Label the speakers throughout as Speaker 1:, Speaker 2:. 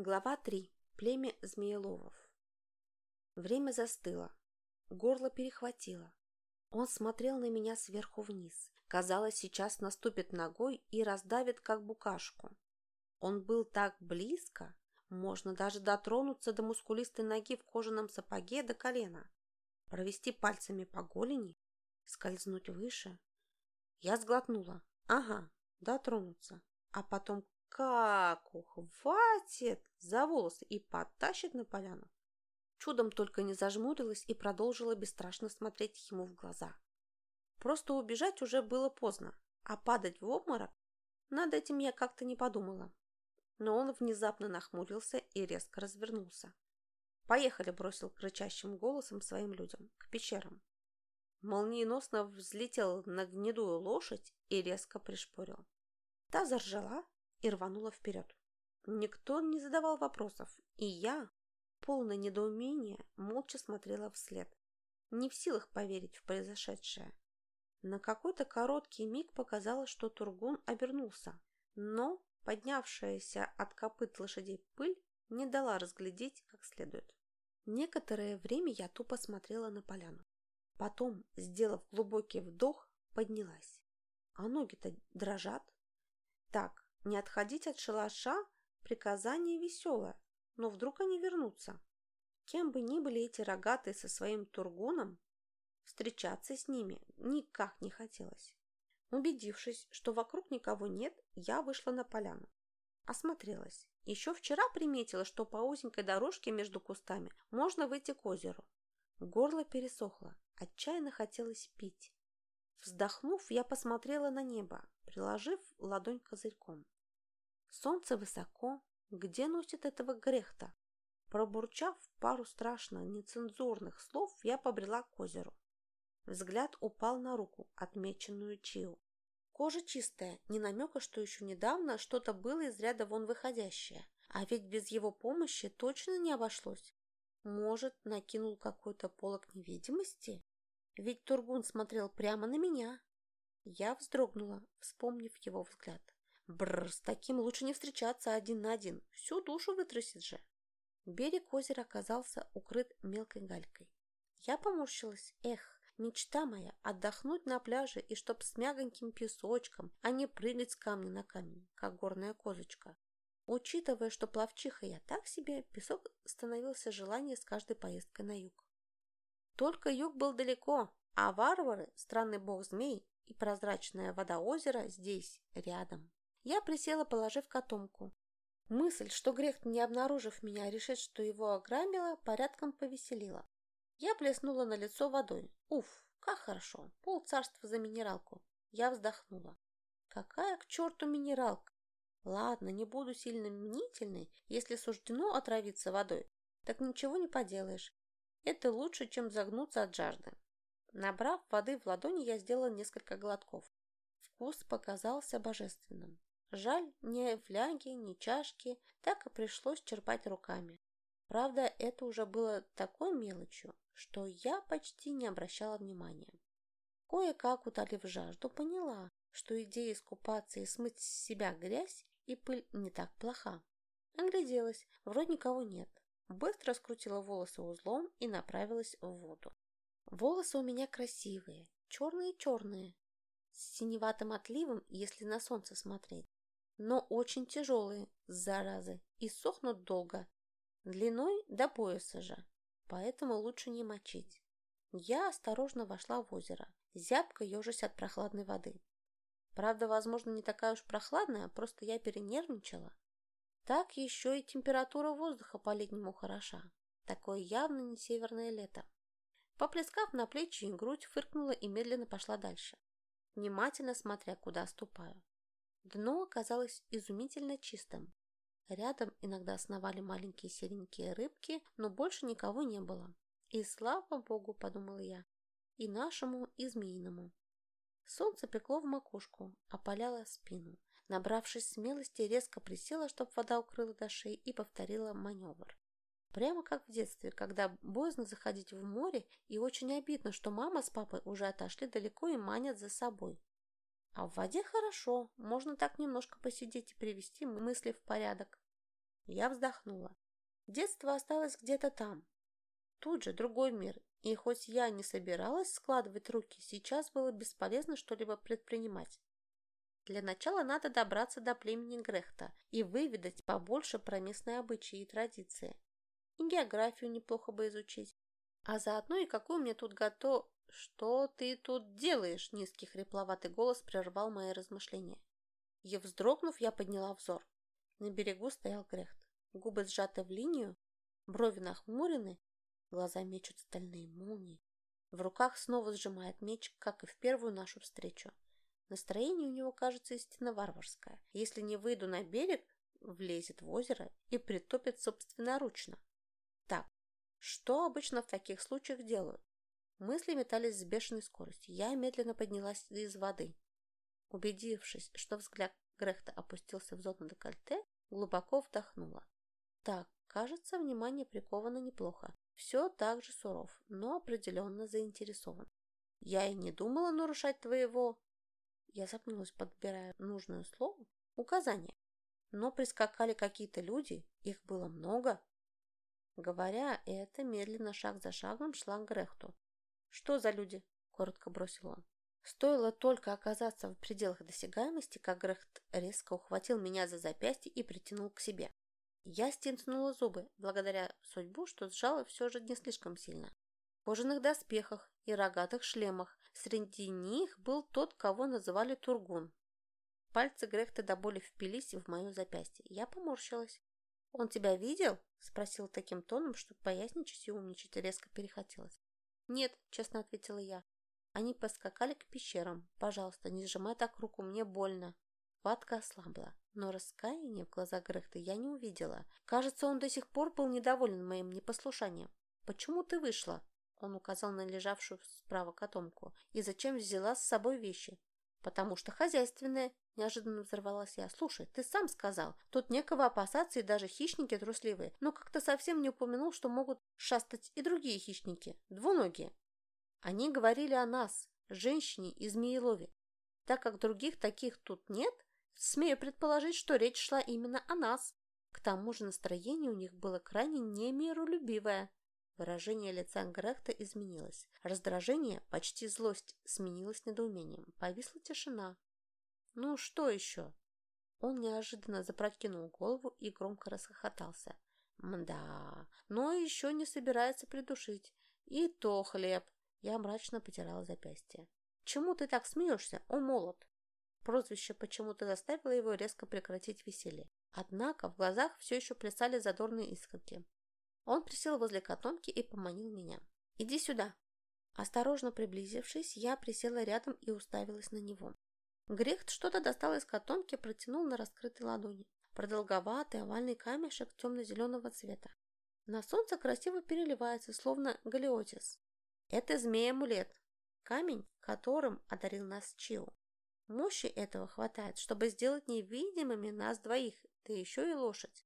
Speaker 1: Глава 3. Племя змееловов. Время застыло. Горло перехватило. Он смотрел на меня сверху вниз. Казалось, сейчас наступит ногой и раздавит, как букашку. Он был так близко, можно даже дотронуться до мускулистой ноги в кожаном сапоге до колена, провести пальцами по голени, скользнуть выше. Я сглотнула. Ага, дотронуться. А потом как ухватит за волосы и потащит на поляну. Чудом только не зажмурилась и продолжила бесстрашно смотреть ему в глаза. Просто убежать уже было поздно, а падать в обморок над этим я как-то не подумала. Но он внезапно нахмурился и резко развернулся. «Поехали!» – бросил рычащим голосом своим людям. «К пещерам!» Молниеносно взлетел на гнедую лошадь и резко пришпорил. Та заржала и рванула вперед. Никто не задавал вопросов, и я, полное недоумение, молча смотрела вслед, не в силах поверить в произошедшее. На какой-то короткий миг показалось, что Тургун обернулся, но поднявшаяся от копыт лошадей пыль не дала разглядеть как следует. Некоторое время я тупо смотрела на поляну. Потом, сделав глубокий вдох, поднялась. А ноги-то дрожат. Так, не отходить от шалаша – приказание веселое, но вдруг они вернутся. Кем бы ни были эти рогатые со своим тургуном, встречаться с ними никак не хотелось. Убедившись, что вокруг никого нет, я вышла на поляну. Осмотрелась. Еще вчера приметила, что по узенькой дорожке между кустами можно выйти к озеру. Горло пересохло, отчаянно хотелось пить. Вздохнув, я посмотрела на небо, приложив ладонь козырьком. Солнце высоко, где носит этого грехта? Пробурчав пару страшно нецензурных слов, я побрела к озеру. Взгляд упал на руку, отмеченную Чиу. Кожа чистая, не намека, что еще недавно что-то было из ряда вон выходящее. А ведь без его помощи точно не обошлось. Может, накинул какой-то полок невидимости? Ведь Тургун смотрел прямо на меня. Я вздрогнула, вспомнив его взгляд. Бррр, с таким лучше не встречаться один на один. Всю душу вытрясет же. Берег озера оказался укрыт мелкой галькой. Я поморщилась. Эх, мечта моя – отдохнуть на пляже и чтоб с мягоньким песочком, а не прыгать с камня на камень, как горная козочка. Учитывая, что плавчиха я так себе, песок становился желание с каждой поездкой на юг. Только юг был далеко, а варвары, странный бог змей и прозрачная вода озера здесь, рядом. Я присела, положив котомку. Мысль, что грех, не обнаружив меня, решит, что его ограбила, порядком повеселила. Я плеснула на лицо водой. Уф, как хорошо, пол царства за минералку. Я вздохнула. Какая к черту минералка? Ладно, не буду сильно мнительной, если суждено отравиться водой. Так ничего не поделаешь. Это лучше, чем загнуться от жажды. Набрав воды в ладони, я сделала несколько глотков. Вкус показался божественным. Жаль, ни фляги, ни чашки, так и пришлось черпать руками. Правда, это уже было такой мелочью, что я почти не обращала внимания. Кое-как, утолив жажду, поняла, что идея искупаться и смыть с себя грязь и пыль не так плоха. Огляделась, вроде никого нет. Быстро скрутила волосы узлом и направилась в воду. Волосы у меня красивые, черные-черные, с синеватым отливом, если на солнце смотреть но очень тяжелые, заразы, и сохнут долго, длиной до пояса же, поэтому лучше не мочить. Я осторожно вошла в озеро, зябко ежась от прохладной воды. Правда, возможно, не такая уж прохладная, просто я перенервничала. Так еще и температура воздуха по-летнему хороша. Такое явно не северное лето. Поплескав на плечи и грудь, фыркнула и медленно пошла дальше, внимательно смотря, куда ступаю. Дно оказалось изумительно чистым. Рядом иногда сновали маленькие серенькие рыбки, но больше никого не было. И слава богу, подумала я, и нашему, и змеиному. Солнце пекло в макушку, опаляло спину. Набравшись смелости, резко присела, чтобы вода укрыла до шеи, и повторила маневр. Прямо как в детстве, когда боязно заходить в море, и очень обидно, что мама с папой уже отошли далеко и манят за собой. А в воде хорошо, можно так немножко посидеть и привести мысли в порядок. Я вздохнула. Детство осталось где-то там. Тут же другой мир, и хоть я не собиралась складывать руки, сейчас было бесполезно что-либо предпринимать. Для начала надо добраться до племени Грехта и выведать побольше про местные обычаи и традиции. И географию неплохо бы изучить. А заодно и какую мне тут готов... «Что ты тут делаешь?» – низкий хрипловатый голос прервал мои размышления. И вздрогнув, я подняла взор. На берегу стоял Грехт. Губы сжаты в линию, брови нахмурены, глаза мечут стальные молнии. В руках снова сжимает меч, как и в первую нашу встречу. Настроение у него кажется истинно варварское. Если не выйду на берег, влезет в озеро и притопит собственноручно. Что обычно в таких случаях делают? Мысли метались с бешеной скоростью. Я медленно поднялась из воды. Убедившись, что взгляд Грехта опустился в зону декольте, глубоко вдохнула. Так, кажется, внимание приковано неплохо. Все так же суров, но определенно заинтересован. Я и не думала нарушать твоего... Я запнулась, подбирая нужное слово. Указание. Но прискакали какие-то люди, их было много. Говоря это, медленно, шаг за шагом, шла к Грехту. «Что за люди?» – коротко бросил он. Стоило только оказаться в пределах досягаемости, как Грехт резко ухватил меня за запястье и притянул к себе. Я стиснула зубы, благодаря судьбу, что сжала все же не слишком сильно. В кожаных доспехах и рогатых шлемах среди них был тот, кого называли Тургун. Пальцы Грехта до боли впились в мое запястье. Я поморщилась. «Он тебя видел?» – спросил таким тоном, что поясничать и умничать резко перехотелось. «Нет», – честно ответила я. Они поскакали к пещерам. «Пожалуйста, не сжимай так руку, мне больно». Хватка ослабла, но раскаяния в глазах Грехта я не увидела. Кажется, он до сих пор был недоволен моим непослушанием. «Почему ты вышла?» Он указал на лежавшую справа котомку. «И зачем взяла с собой вещи?» «Потому что хозяйственная», – неожиданно взорвалась я. «Слушай, ты сам сказал, тут некого опасаться и даже хищники трусливые, но как-то совсем не упомянул, что могут шастать и другие хищники, двуногие». Они говорили о нас, женщине из Змеелове. Так как других таких тут нет, смею предположить, что речь шла именно о нас. К тому же настроение у них было крайне немиролюбивое. Выражение лица Грехта изменилось. Раздражение, почти злость, сменилось недоумением. Повисла тишина. «Ну, что еще?» Он неожиданно запрокинул голову и громко расхохотался. «Мда, но еще не собирается придушить. И то хлеб!» Я мрачно потирала запястье. «Чему ты так смеешься, о молот?» Прозвище почему-то заставило его резко прекратить веселье. Однако в глазах все еще плясали задорные искорки. Он присел возле котомки и поманил меня. «Иди сюда!» Осторожно приблизившись, я присела рядом и уставилась на него. Грехт что-то достал из котомки протянул на раскрытой ладони. Продолговатый овальный камешек темно-зеленого цвета. На солнце красиво переливается, словно галиотис. Это змей-амулет, камень, которым одарил нас Чиу. Мощи этого хватает, чтобы сделать невидимыми нас двоих, да еще и лошадь.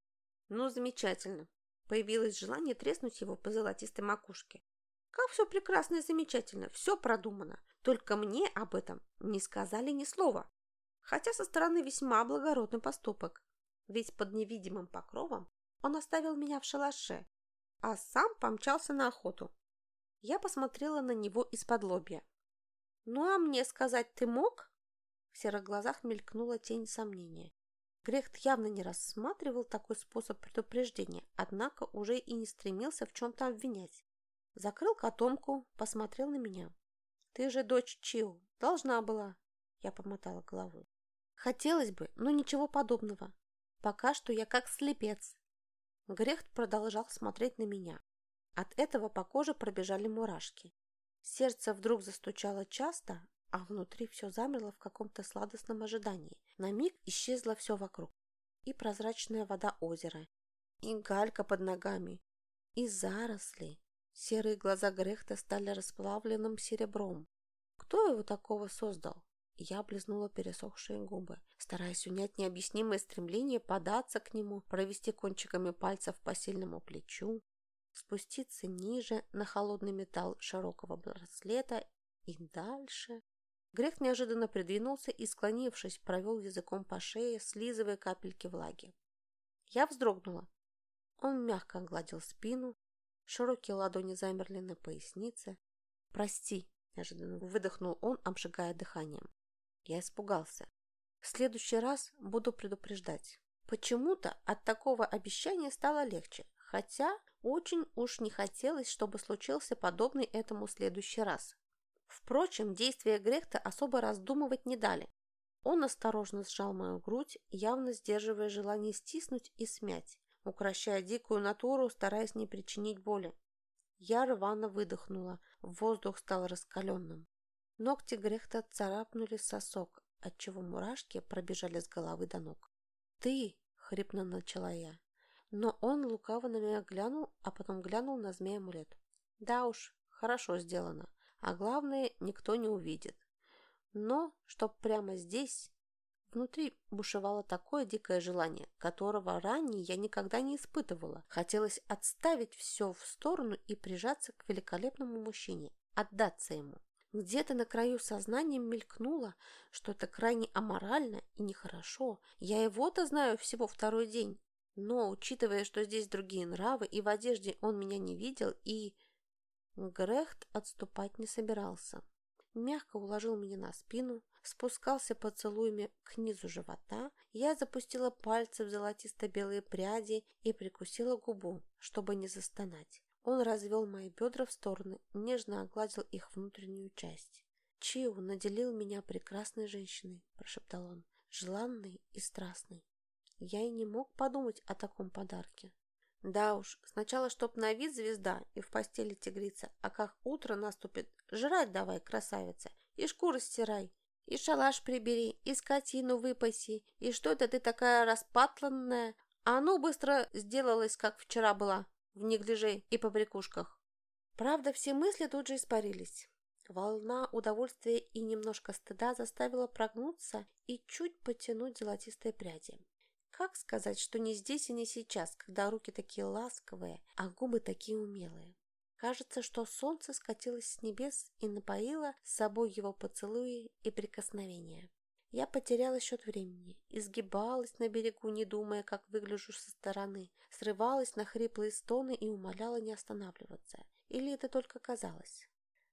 Speaker 1: Ну, замечательно. Появилось желание треснуть его по золотистой макушке. Как все прекрасно и замечательно, все продумано. Только мне об этом не сказали ни слова. Хотя со стороны весьма благородный поступок. Ведь под невидимым покровом он оставил меня в шалаше, а сам помчался на охоту. Я посмотрела на него из-под лобья. «Ну а мне сказать ты мог?» В серых глазах мелькнула тень сомнения. Грехт явно не рассматривал такой способ предупреждения, однако уже и не стремился в чем-то обвинять. Закрыл котомку, посмотрел на меня. «Ты же дочь Чиу, должна была!» Я помотала головой. «Хотелось бы, но ничего подобного. Пока что я как слепец». Грехт продолжал смотреть на меня. От этого по коже пробежали мурашки. Сердце вдруг застучало часто, а внутри все замерло в каком-то сладостном ожидании. На миг исчезло все вокруг. И прозрачная вода озера, и галька под ногами, и заросли. Серые глаза Грехта стали расплавленным серебром. Кто его такого создал? Я облизнула пересохшие губы, стараясь унять необъяснимое стремление податься к нему, провести кончиками пальцев по сильному плечу, спуститься ниже на холодный металл широкого браслета и дальше. Грех неожиданно придвинулся и, склонившись, провел языком по шее, слизывая капельки влаги. Я вздрогнула. Он мягко гладил спину, широкие ладони замерли на пояснице. «Прости», – неожиданно выдохнул он, обжигая дыханием. Я испугался. В следующий раз буду предупреждать. Почему-то от такого обещания стало легче, хотя очень уж не хотелось, чтобы случился подобный этому следующий раз. Впрочем, действия Грехта особо раздумывать не дали. Он осторожно сжал мою грудь, явно сдерживая желание стиснуть и смять, укращая дикую натуру, стараясь не причинить боли. Я рвано выдохнула, воздух стал раскаленным. Ногти Грехта царапнули сосок, отчего мурашки пробежали с головы до ног. «Ты!» — хрипно начала я. Но он лукаво на меня глянул, а потом глянул на змея-амулет. Да уж, хорошо сделано. А главное, никто не увидит. Но, чтоб прямо здесь... Внутри бушевало такое дикое желание, которого ранее я никогда не испытывала. Хотелось отставить все в сторону и прижаться к великолепному мужчине, отдаться ему. Где-то на краю сознания мелькнуло, что это крайне аморально и нехорошо. Я его-то знаю всего второй день. Но, учитывая, что здесь другие нравы, и в одежде он меня не видел, и... Грехт отступать не собирался. Мягко уложил меня на спину, спускался поцелуями к низу живота, я запустила пальцы в золотисто-белые пряди и прикусила губу, чтобы не застонать. Он развел мои бедра в стороны, нежно огладил их внутреннюю часть. «Чиу наделил меня прекрасной женщиной», – прошептал он, – «желанной и страстной». Я и не мог подумать о таком подарке. Да уж, сначала чтоб на вид звезда и в постели тигрица, а как утро наступит, жрать давай, красавица, и шкуры стирай, и шалаш прибери, и скотину выпаси, и что это ты такая распатланная, а ну быстро сделалась, как вчера была, в неглиже и побрякушках. Правда, все мысли тут же испарились. Волна удовольствия и немножко стыда заставила прогнуться и чуть потянуть золотистые пряди. Как сказать, что не здесь и не сейчас, когда руки такие ласковые, а губы такие умелые? Кажется, что солнце скатилось с небес и напоило с собой его поцелуи и прикосновения. Я потеряла счет времени, изгибалась на берегу, не думая, как выгляжу со стороны, срывалась на хриплые стоны и умоляла не останавливаться. Или это только казалось?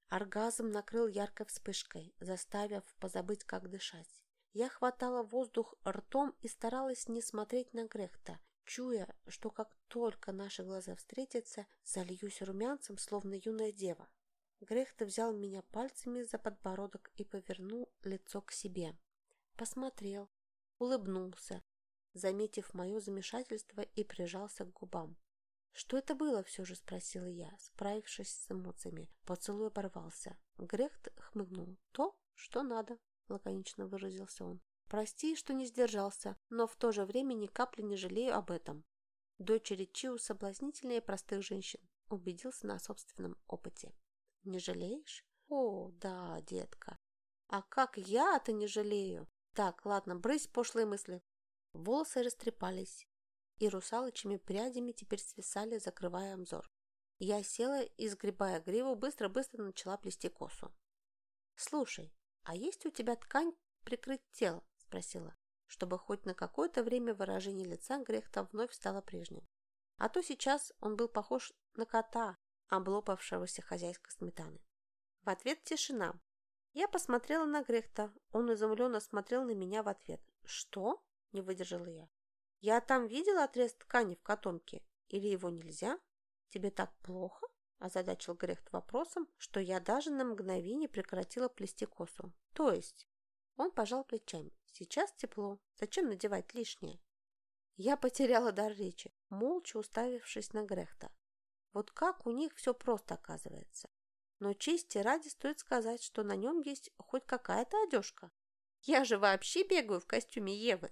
Speaker 1: Оргазм накрыл яркой вспышкой, заставив позабыть, как дышать. Я хватала воздух ртом и старалась не смотреть на Грехта, чуя, что как только наши глаза встретятся, зальюсь румянцем, словно юная дева. Грехта взял меня пальцами за подбородок и повернул лицо к себе. Посмотрел, улыбнулся, заметив мое замешательство и прижался к губам. «Что это было?» – все же спросила я, справившись с эмоциями. Поцелуй оборвался. Грехт хмыгнул. «То, что надо» лаконично выразился он. Прости, что не сдержался, но в то же время ни капли не жалею об этом. Дочери Чиу соблазнительнее простых женщин, убедился на собственном опыте. Не жалеешь? О, да, детка. А как я-то не жалею? Так, ладно, брысь пошлые мысли. Волосы растрепались, и русалочными прядями теперь свисали, закрывая обзор. Я села и, сгребая гриву, быстро-быстро начала плести косу. «Слушай, «А есть у тебя ткань прикрыть тело?» – спросила, чтобы хоть на какое-то время выражение лица Грехта вновь стало прежним. А то сейчас он был похож на кота, облопавшегося хозяйской сметаны. В ответ тишина. Я посмотрела на Грехта, он изумленно смотрел на меня в ответ. «Что?» – не выдержала я. «Я там видела отрез ткани в котомке. Или его нельзя? Тебе так плохо?» Озадачил Грехт вопросом, что я даже на мгновение прекратила плести косу. То есть? Он пожал плечами. Сейчас тепло. Зачем надевать лишнее? Я потеряла дар речи, молча уставившись на Грехта. Вот как у них все просто оказывается. Но чести ради стоит сказать, что на нем есть хоть какая-то одежка. Я же вообще бегаю в костюме Евы.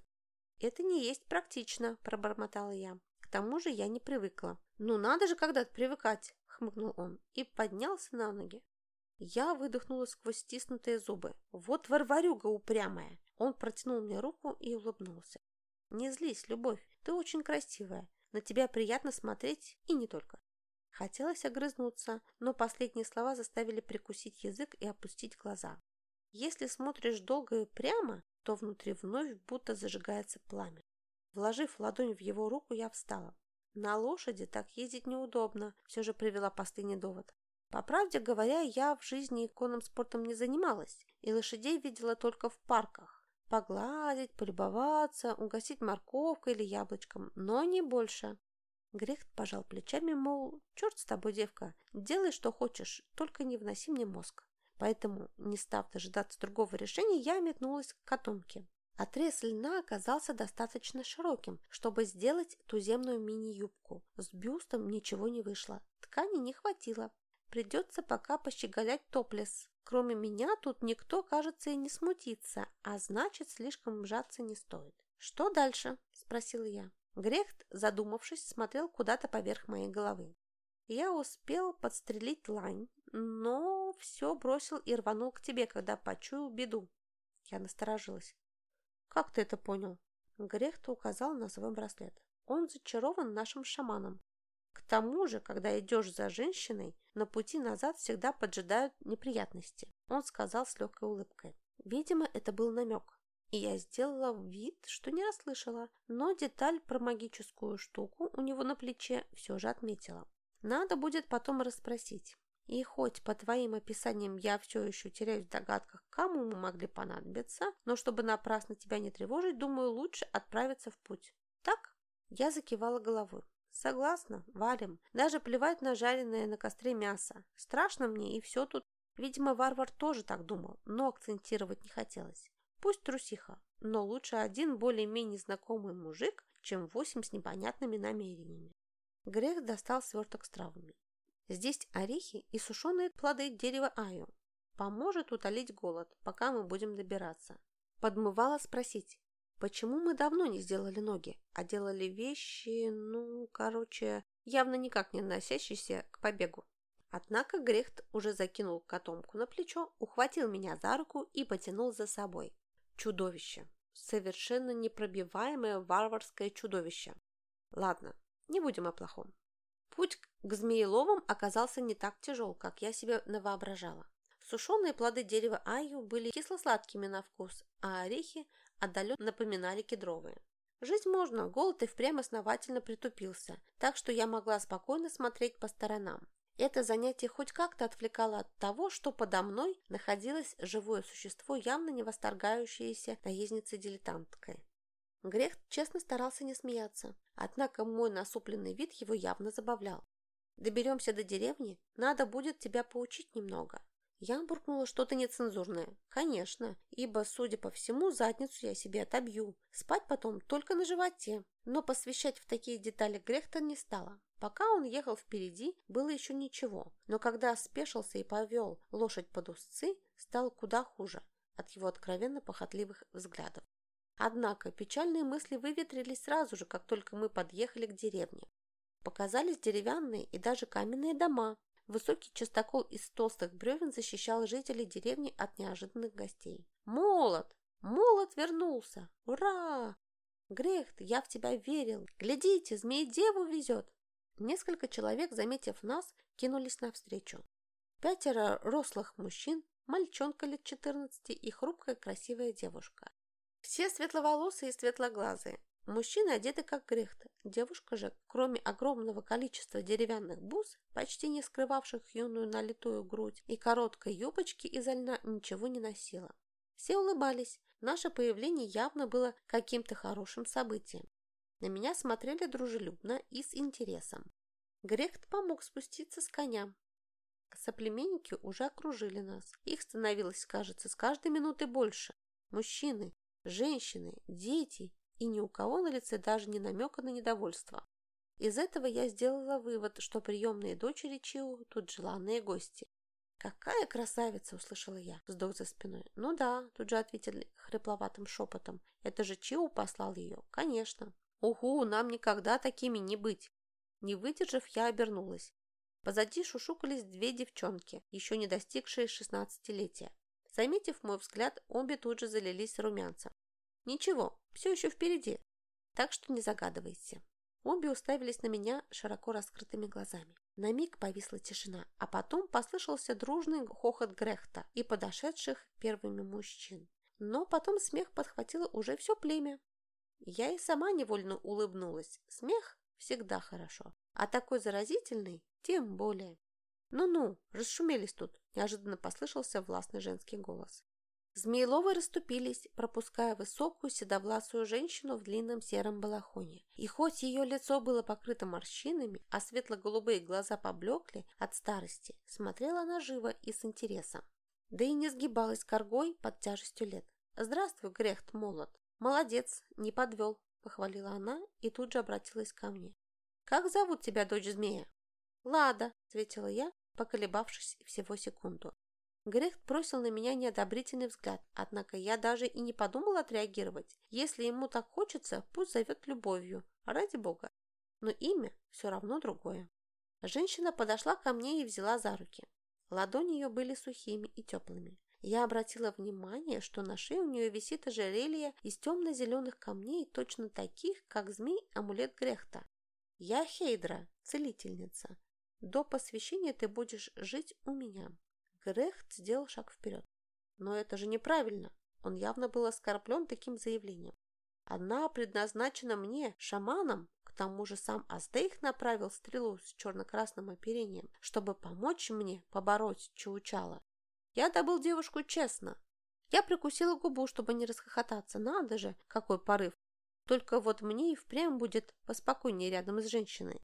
Speaker 1: Это не есть практично, пробормотала я. К тому же я не привыкла. Ну надо же когда-то привыкать хмыкнул он и поднялся на ноги. Я выдохнула сквозь стиснутые зубы. Вот варварюга упрямая. Он протянул мне руку и улыбнулся. Не злись, любовь, ты очень красивая. На тебя приятно смотреть и не только. Хотелось огрызнуться, но последние слова заставили прикусить язык и опустить глаза. Если смотришь долго и прямо, то внутри вновь будто зажигается пламя. Вложив ладонь в его руку, я встала. На лошади так ездить неудобно, все же привела последний довод. По правде говоря, я в жизни конным спортом не занималась, и лошадей видела только в парках. Погладить, полюбоваться, угостить морковкой или яблочком, но не больше. Грехт пожал плечами, мол, черт с тобой, девка, делай, что хочешь, только не вноси мне мозг. Поэтому, не став дожидаться другого решения, я метнулась к котомке. Отрез льна оказался достаточно широким, чтобы сделать туземную мини-юбку. С бюстом ничего не вышло, ткани не хватило. Придется пока пощеголять топлес. Кроме меня тут никто, кажется, и не смутится, а значит, слишком мжаться не стоит. «Что дальше?» – спросила я. Грехт, задумавшись, смотрел куда-то поверх моей головы. Я успел подстрелить лань, но все бросил и рванул к тебе, когда почуял беду. Я насторожилась. «Как ты это понял?» Грехт указал на свой браслет. «Он зачарован нашим шаманом. К тому же, когда идешь за женщиной, на пути назад всегда поджидают неприятности», он сказал с легкой улыбкой. Видимо, это был намек и я сделала вид, что не расслышала, но деталь про магическую штуку у него на плече все же отметила. Надо будет потом расспросить. И хоть по твоим описаниям я все еще теряюсь в догадках, кому мы могли понадобиться, но чтобы напрасно тебя не тревожить, думаю, лучше отправиться в путь. Так? Я закивала головой. Согласна, варим. Даже плевать на жареное на костре мясо. Страшно мне, и все тут. Видимо, варвар тоже так думал, но акцентировать не хотелось. Пусть трусиха, но лучше один более-менее знакомый мужик, чем восемь с непонятными намерениями. Грех достал сверток с травами. Здесь орехи и сушеные плоды дерева аю. Поможет утолить голод, пока мы будем добираться. Подмывала спросить, почему мы давно не сделали ноги, а делали вещи, ну, короче, явно никак не относящиеся к побегу. Однако Грехт уже закинул котомку на плечо, ухватил меня за руку и потянул за собой. Чудовище. Совершенно непробиваемое варварское чудовище. Ладно, не будем о плохом. Путь к Змееловым оказался не так тяжел, как я себе навоображала. Сушеные плоды дерева айю были кисло-сладкими на вкус, а орехи отдаленно напоминали кедровые. Жить можно, голод и впрямь основательно притупился, так что я могла спокойно смотреть по сторонам. Это занятие хоть как-то отвлекало от того, что подо мной находилось живое существо, явно не восторгающееся наездницей-дилетанткой. Грех честно старался не смеяться, однако мой насупленный вид его явно забавлял. «Доберемся до деревни, надо будет тебя поучить немного». Я буркнула что-то нецензурное. Конечно, ибо, судя по всему, задницу я себе отобью. Спать потом только на животе. Но посвящать в такие детали Грехтон не стала. Пока он ехал впереди, было еще ничего, но когда спешился и повел лошадь под узцы, стало куда хуже от его откровенно похотливых взглядов. Однако печальные мысли выветрились сразу же, как только мы подъехали к деревне. Показались деревянные и даже каменные дома. Высокий частокол из толстых бревен защищал жителей деревни от неожиданных гостей. «Молот! Молот вернулся! Ура! Грехт, я в тебя верил! Глядите, змеи-деву везет!» Несколько человек, заметив нас, кинулись навстречу. Пятеро рослых мужчин, мальчонка лет 14 и хрупкая красивая девушка. Все светловолосые и светлоглазые. Мужчины одеты как грехты. Девушка же, кроме огромного количества деревянных бус, почти не скрывавших юную налитую грудь и короткой юбочки изо льна, ничего не носила. Все улыбались. Наше появление явно было каким-то хорошим событием. На меня смотрели дружелюбно и с интересом. Грехт помог спуститься с коня. Соплеменники уже окружили нас. Их становилось, кажется, с каждой минуты больше. Мужчины, женщины, дети и ни у кого на лице даже не намека на недовольство. Из этого я сделала вывод, что приемные дочери Чиу тут желанные гости. «Какая красавица!» – услышала я, вздох за спиной. «Ну да», – тут же ответили хрипловатым шепотом. «Это же Чиу послал ее?» «Конечно». Угу, нам никогда такими не быть. Не выдержав, я обернулась. Позади шушукались две девчонки, еще не достигшие шестнадцатилетия. Заметив мой взгляд, обе тут же залились румянцем. Ничего, все еще впереди, так что не загадывайте. Обе уставились на меня широко раскрытыми глазами. На миг повисла тишина, а потом послышался дружный хохот Грехта и подошедших первыми мужчин. Но потом смех подхватило уже все племя. Я и сама невольно улыбнулась. Смех всегда хорошо, а такой заразительный тем более. «Ну-ну, расшумелись тут», – неожиданно послышался властный женский голос. Змееловы расступились, пропуская высокую седовласую женщину в длинном сером балахоне. И хоть ее лицо было покрыто морщинами, а светло-голубые глаза поблекли от старости, смотрела она живо и с интересом. Да и не сгибалась коргой под тяжестью лет. «Здравствуй, Грехт молод!» «Молодец, не подвел», – похвалила она и тут же обратилась ко мне. «Как зовут тебя, дочь змея?» «Лада», – ответила я, поколебавшись всего секунду. Грехт бросил на меня неодобрительный взгляд, однако я даже и не подумала отреагировать. Если ему так хочется, пусть зовет любовью, ради бога. Но имя все равно другое. Женщина подошла ко мне и взяла за руки. Ладони ее были сухими и теплыми. Я обратила внимание, что на шее у нее висит ожерелье из темно-зеленых камней, точно таких, как змей амулет Грехта. Я Хейдра, целительница. До посвящения ты будешь жить у меня. Грехт сделал шаг вперед. Но это же неправильно. Он явно был оскорблен таким заявлением. Одна предназначена мне, шаманом, к тому же сам Аздейх направил стрелу с черно-красным оперением, чтобы помочь мне побороть Чаучала. Я добыл девушку честно. Я прикусила губу, чтобы не расхохотаться. Надо же, какой порыв. Только вот мне и впрямь будет поспокойнее рядом с женщиной.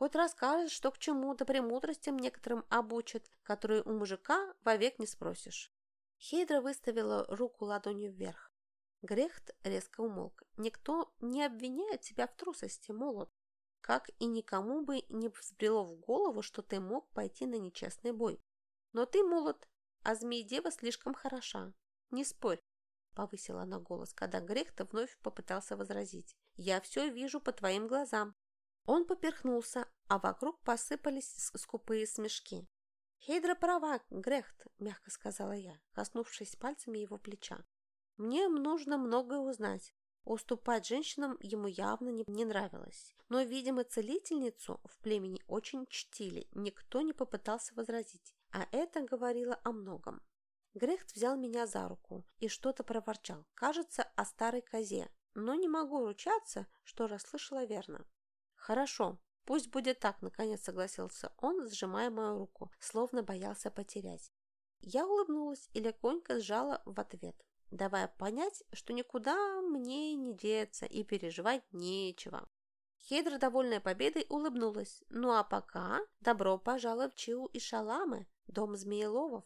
Speaker 1: Хоть расскажешь, что к чему, да премудростям некоторым обучит, которые у мужика вовек не спросишь. Хейдра выставила руку ладонью вверх. Грехт резко умолк. Никто не обвиняет тебя в трусости, молод. Как и никому бы не взбрело в голову, что ты мог пойти на нечестный бой. Но ты молод, а змеи-дева слишком хороша. Не спорь, повысила она голос, когда Грехта вновь попытался возразить. Я все вижу по твоим глазам. Он поперхнулся, а вокруг посыпались скупые смешки. «Хейдра права, Грехт», — мягко сказала я, коснувшись пальцами его плеча. «Мне нужно многое узнать. Уступать женщинам ему явно не, не нравилось. Но, видимо, целительницу в племени очень чтили, никто не попытался возразить. А это говорило о многом. Грехт взял меня за руку и что-то проворчал, кажется, о старой козе, но не могу ручаться, что расслышала верно. «Хорошо, пусть будет так», — наконец согласился он, сжимая мою руку, словно боялся потерять. Я улыбнулась и легонько сжала в ответ, давая понять, что никуда мне не деться и переживать нечего. Хейдра, довольная победой, улыбнулась. «Ну а пока добро пожаловать в Чиу и Шаламы, дом змееловов».